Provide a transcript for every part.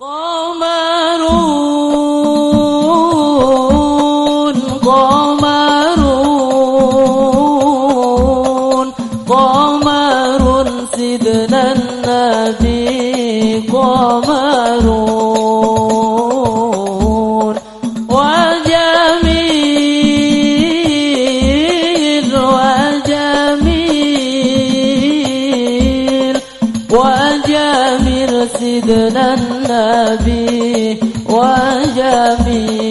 Yeah. سيدنا النبي وجميل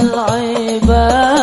العباد.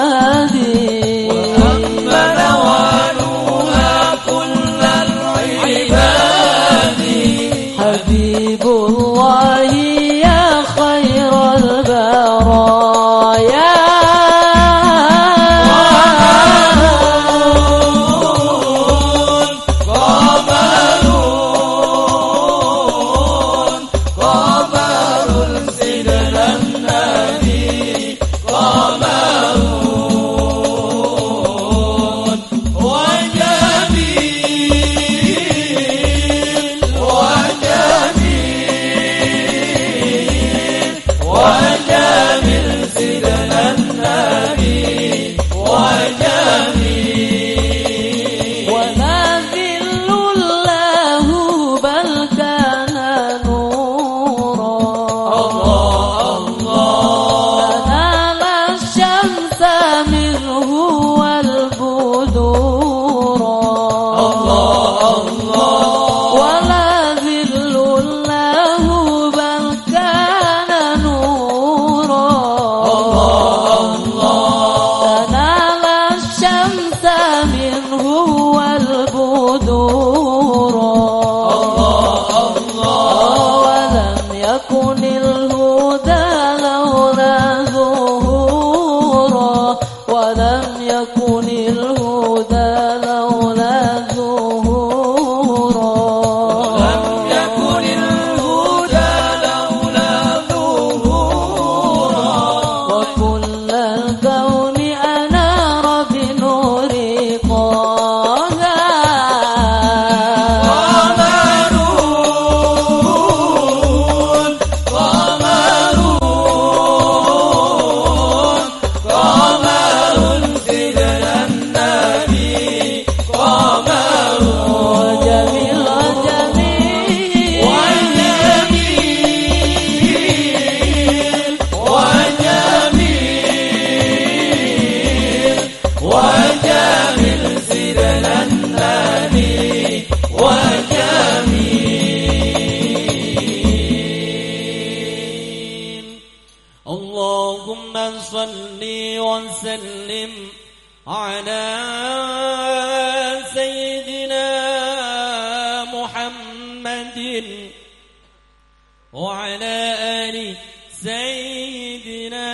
وسلم على سيدنا محمد وعلى آل سيدنا محمد